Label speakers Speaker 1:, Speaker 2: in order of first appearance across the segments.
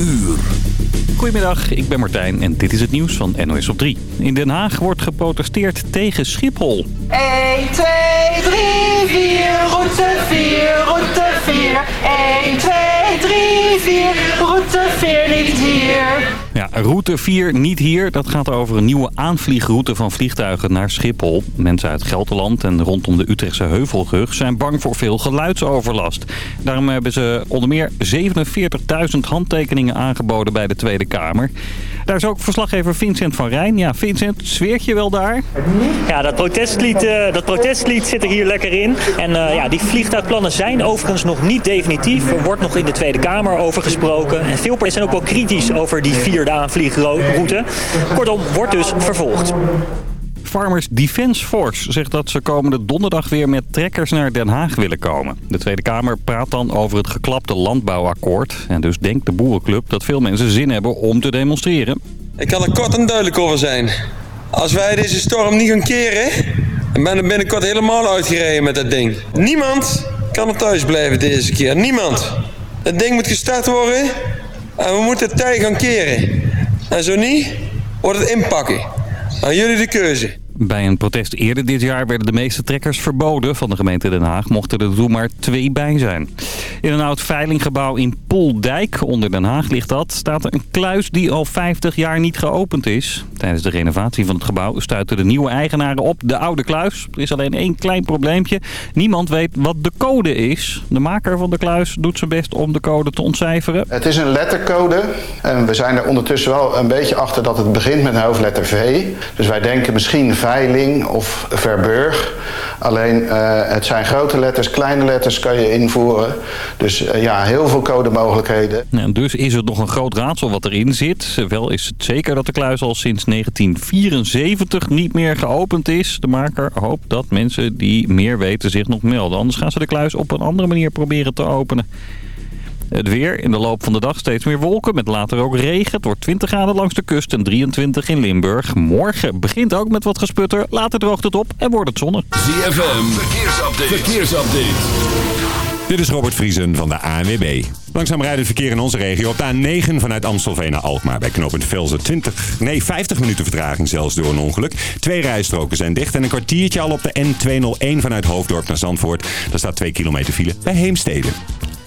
Speaker 1: uur.
Speaker 2: Goedemiddag, ik ben Martijn en dit is het nieuws van NOS op 3. In Den Haag wordt geprotesteerd tegen Schiphol.
Speaker 3: 1, 2, 3, 4, route 4, route 4. 1, 2, 3, 4, route 4 niet hier.
Speaker 2: Ja, route 4 niet hier. Dat gaat over een nieuwe aanvliegroute van vliegtuigen naar Schiphol. Mensen uit Gelderland en rondom de Utrechtse Heuvelrug zijn bang voor veel geluidsoverlast. Daarom hebben ze onder meer 47.000 handtekeningen aangeboden bij de Tweede Kamer. Daar is ook verslaggever Vincent van Rijn. Ja, Vincent, zweert je wel daar?
Speaker 4: Ja, dat protestlied, eh, dat protestlied zit er hier lekker in. En eh, ja, die vliegtuigplannen zijn overigens nog niet definitief. Er wordt nog in de Tweede Kamer over gesproken. En veel partijen zijn ook wel kritisch over die vierde aanvliegroute. Kortom, wordt dus vervolgd.
Speaker 2: Farmers Defence Force zegt dat ze komende donderdag weer met trekkers naar Den Haag willen komen. De Tweede Kamer praat dan over het geklapte landbouwakkoord. En dus denkt de boerenclub dat veel mensen zin hebben om te demonstreren.
Speaker 5: Ik kan er kort en duidelijk over zijn. Als wij deze storm niet gaan keren, dan ben ik binnenkort helemaal uitgereden met dat ding. Niemand kan er thuis blijven deze keer. Niemand. Dat ding moet gestart worden en we moeten het tij gaan keren. En zo niet, wordt het inpakken. Aan jullie de keuze.
Speaker 2: Bij een protest eerder dit jaar werden de meeste trekkers verboden van de gemeente Den Haag. Mochten er toen maar twee bij zijn. In een oud veilinggebouw in Poeldijk, onder Den Haag ligt dat, staat een kluis die al 50 jaar niet geopend is. Tijdens de renovatie van het gebouw stuiten de nieuwe eigenaren op de oude kluis. Er is alleen één klein probleempje. Niemand weet wat de code is. De maker van de kluis doet zijn best om de code te ontcijferen.
Speaker 6: Het is een lettercode en we zijn er ondertussen wel een beetje achter dat het begint met een hoofdletter V. Dus wij denken misschien veiling of verburg. Alleen uh, het zijn grote letters, kleine letters kan je invoeren. Dus uh, ja, heel veel codemogelijkheden.
Speaker 2: Ja, dus is het nog een groot raadsel wat erin zit. Wel is het zeker dat de kluis al sinds 1974 niet meer geopend is. De maker hoopt dat mensen die meer weten zich nog melden. Anders gaan ze de kluis op een andere manier proberen te openen. Het weer in de loop van de dag steeds meer wolken met later ook regen. Het wordt 20 graden langs de kust en 23 in Limburg. Morgen begint ook met wat gesputter. Later droogt het op en wordt het zonnig.
Speaker 1: ZFM, verkeersupdate. verkeersupdate.
Speaker 7: Dit is Robert Vriesen van de ANWB. Langzaam rijdend verkeer in onze regio op de A9 vanuit Amstelveen naar Alkmaar. Bij knooppunt Velzen 20, nee 50 minuten vertraging zelfs door een ongeluk. Twee rijstroken zijn dicht en een kwartiertje al op de N201 vanuit Hoofddorp naar Zandvoort. Daar staat 2 kilometer file bij Heemstede.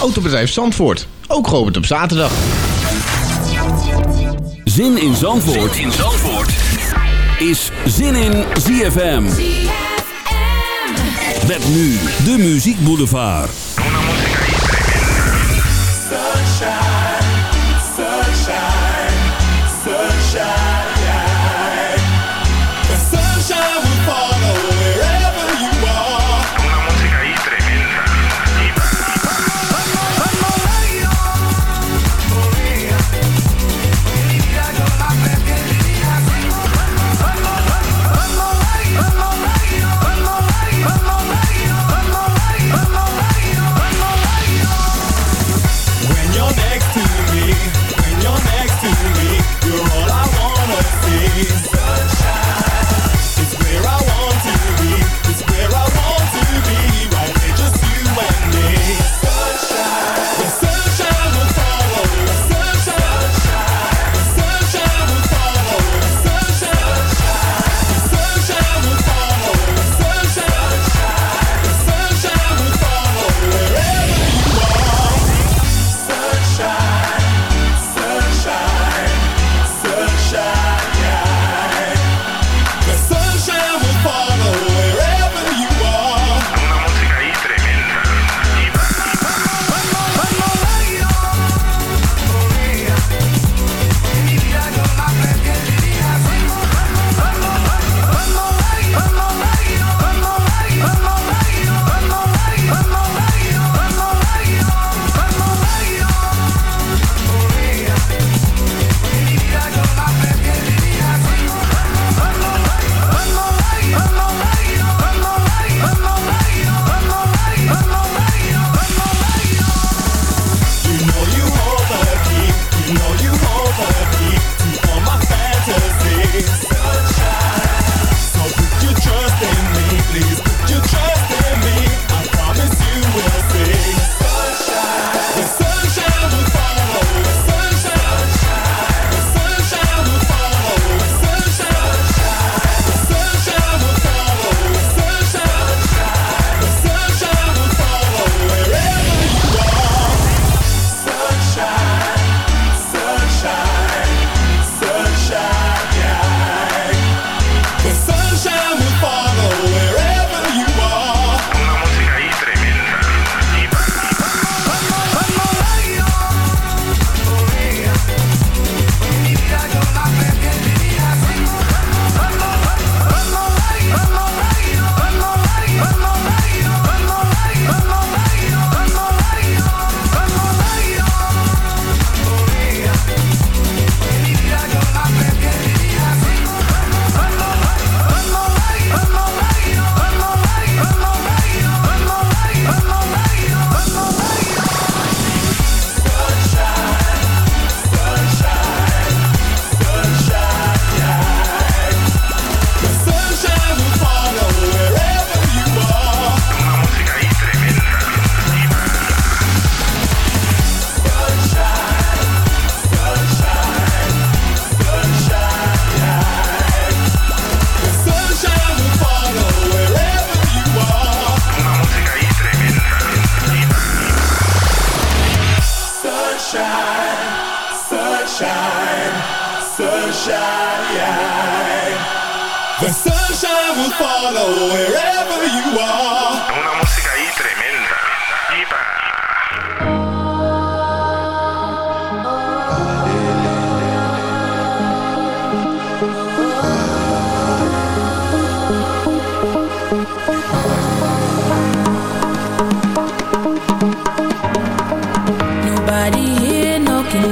Speaker 8: Autobedrijf Zandvoort. Ook geopend op zaterdag.
Speaker 1: Zin in Zandvoort, zin in Zandvoort. is Zin in ZFM. Met nu de Muziek Boulevard.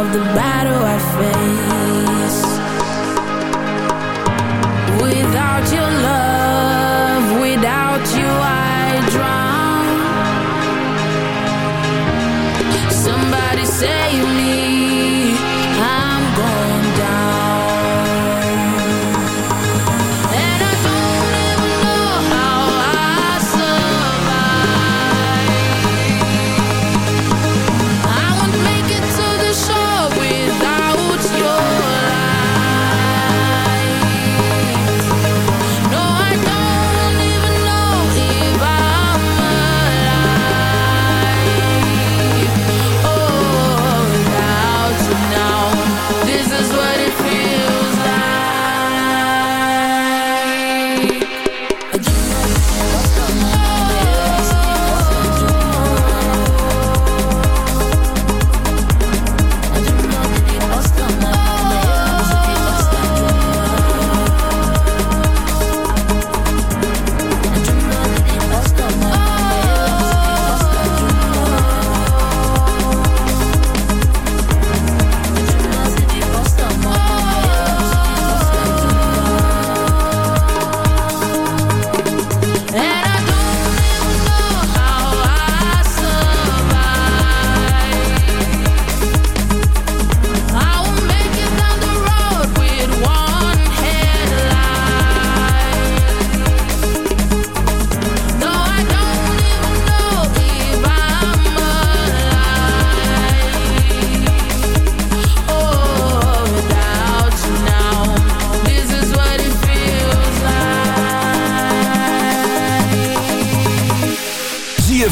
Speaker 9: of the battle I face. Without your love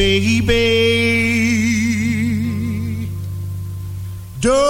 Speaker 10: baby. Don't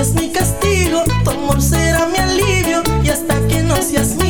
Speaker 11: Es mi castigo, tu amor será mi alivio. Y hasta que no seas mía,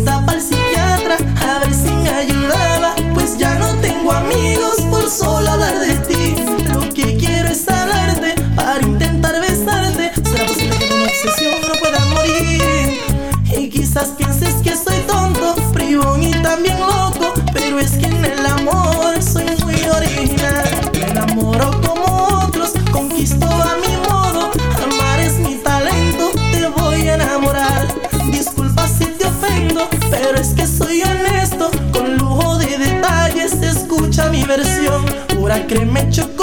Speaker 11: créeme chocolate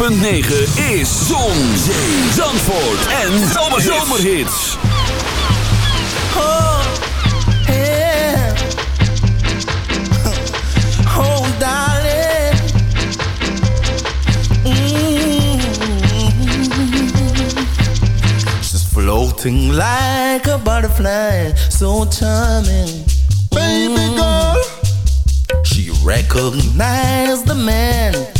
Speaker 1: 106.9 is Zon, Zee, Zandvoort en Zomerhits.
Speaker 12: Oh, yeah. Oh, darling. Mm. She's floating like a butterfly, so charming. Baby girl. She recognized the man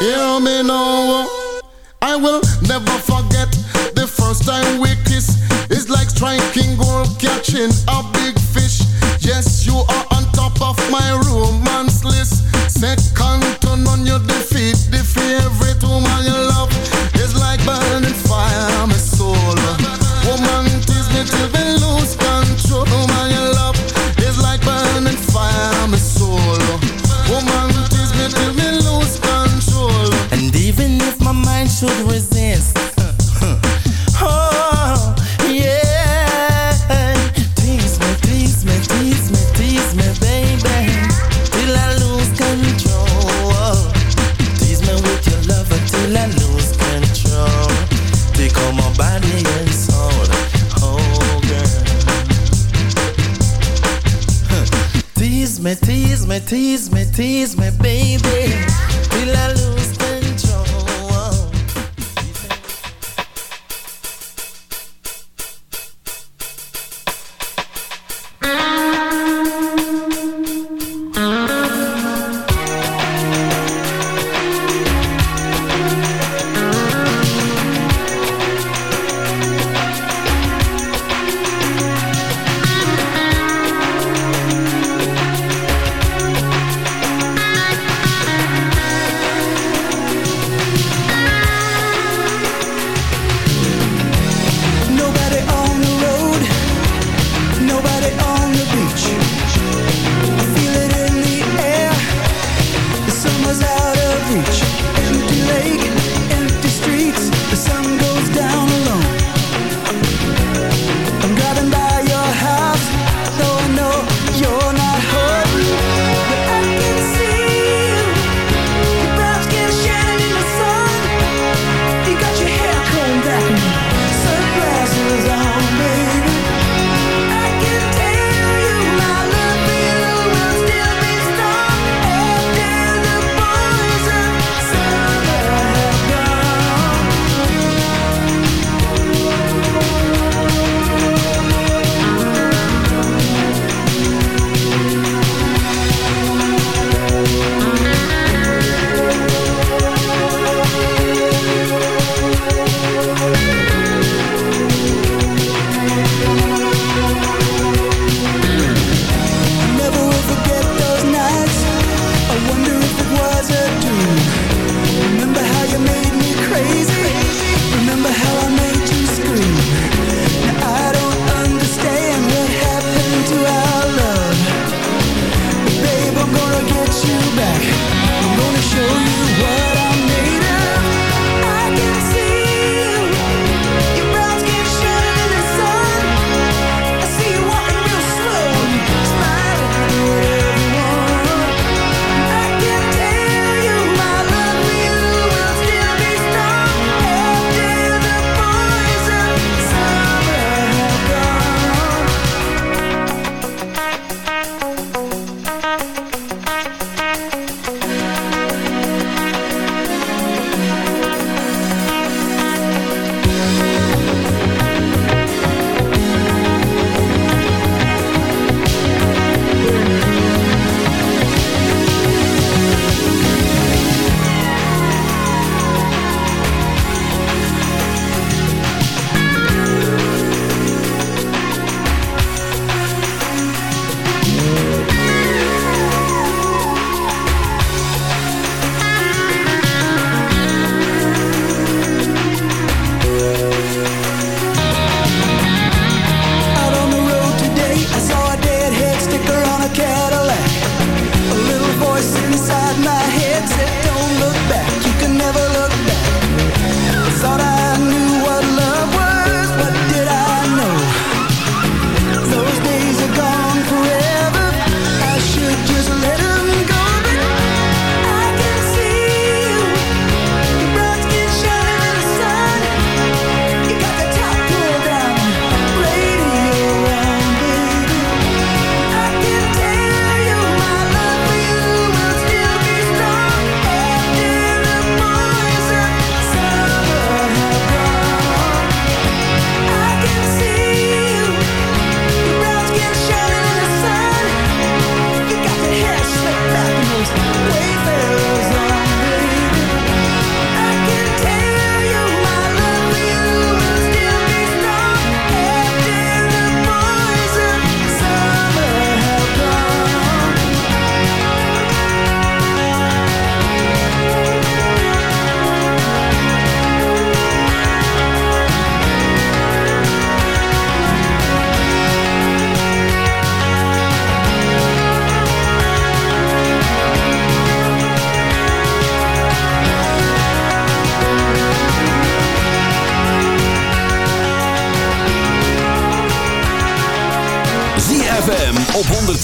Speaker 13: Hear me now. I will never forget the first time we kissed. It's like striking gold.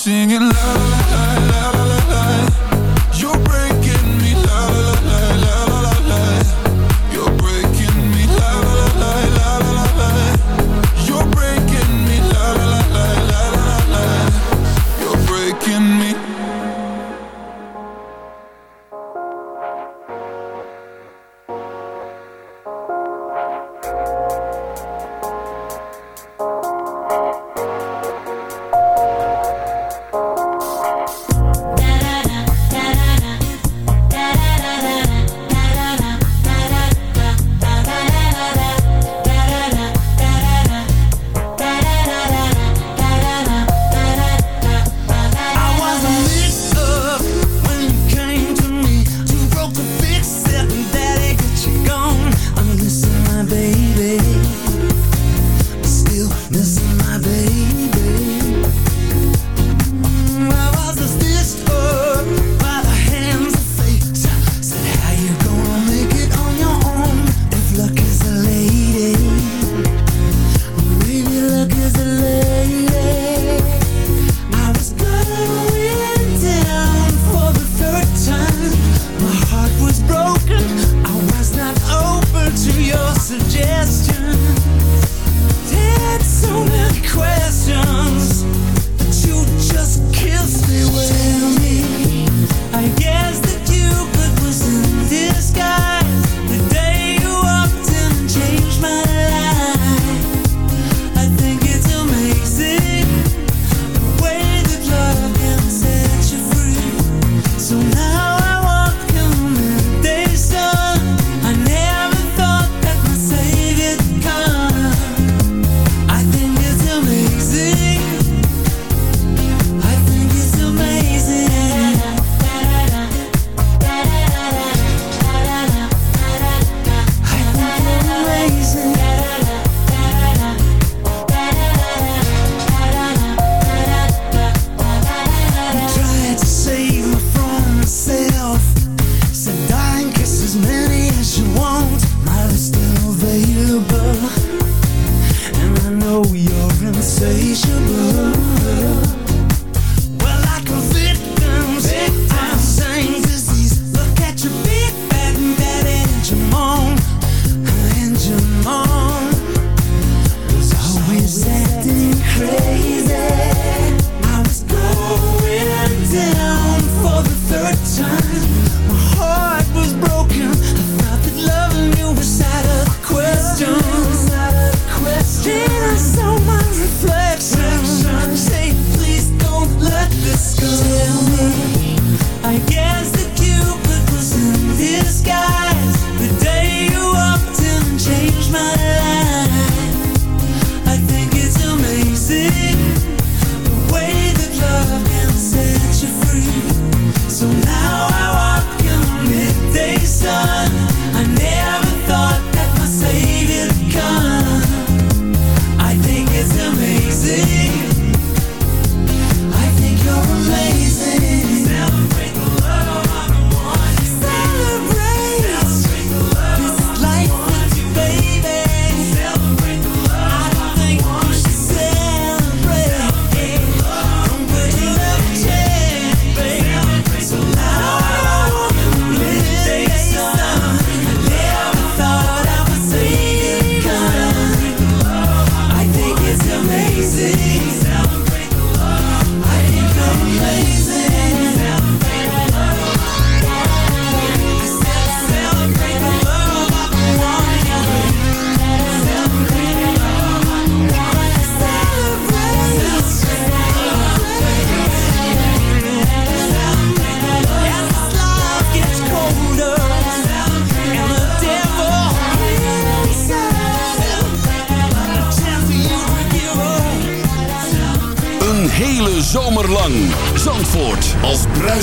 Speaker 14: singing
Speaker 9: love.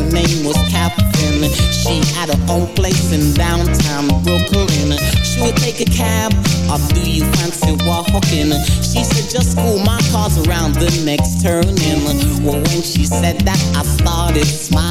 Speaker 15: her name was Catherine. She had her own place in downtown Brooklyn. She would take a cab, or do you fancy walking? She said, just school my cars around the next turning. Well, when she said that, I started smiling.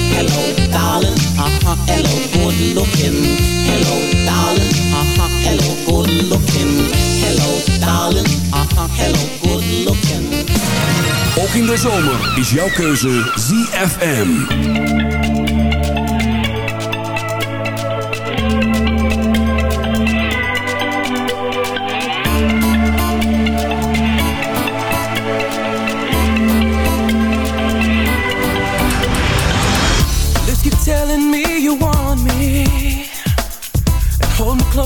Speaker 15: Hello, darling, uh-huh, hello, good looking. Hello, darling, uh-huh, hello, good looking. Hello, darling, uh-huh, hello, good looking.
Speaker 1: Ook in de zomer is jouw keuze ZFM.